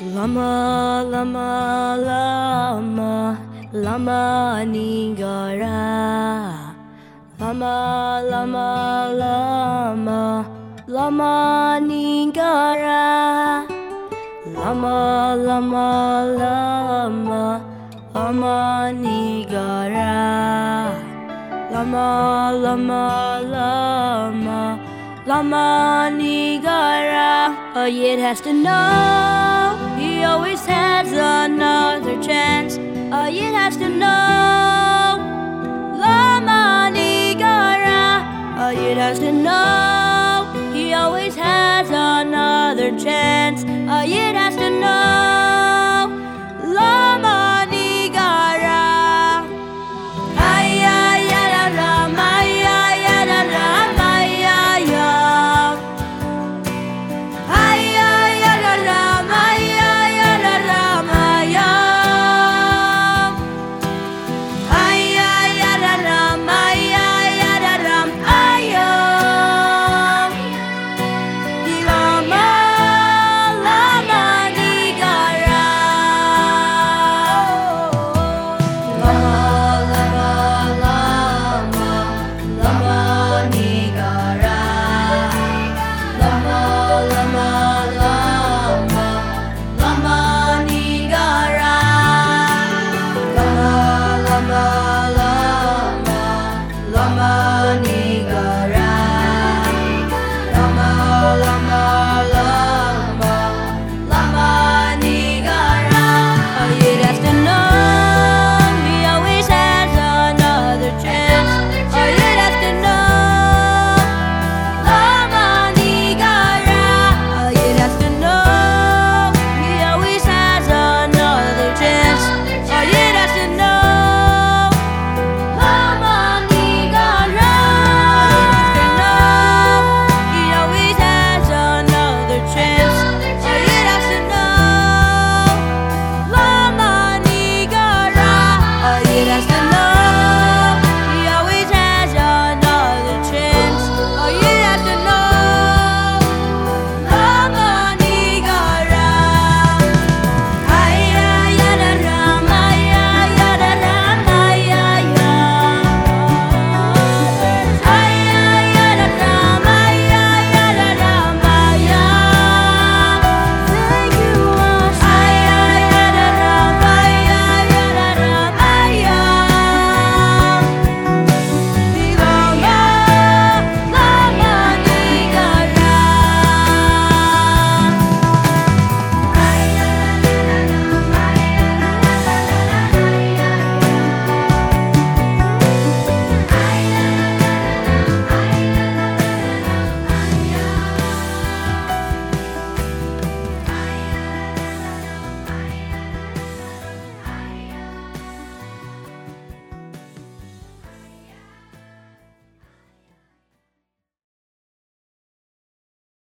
Lama, lama, lama, lama nigara. Lama, lama, lama, lama nigara. Lama, lama, lama, lama nigara. Lama, lama, lama, lama nigara. A oh, yid has to know he always has another chance. A yid has to know lama nigara. A yid has to know he always has another chance. A yid has to know.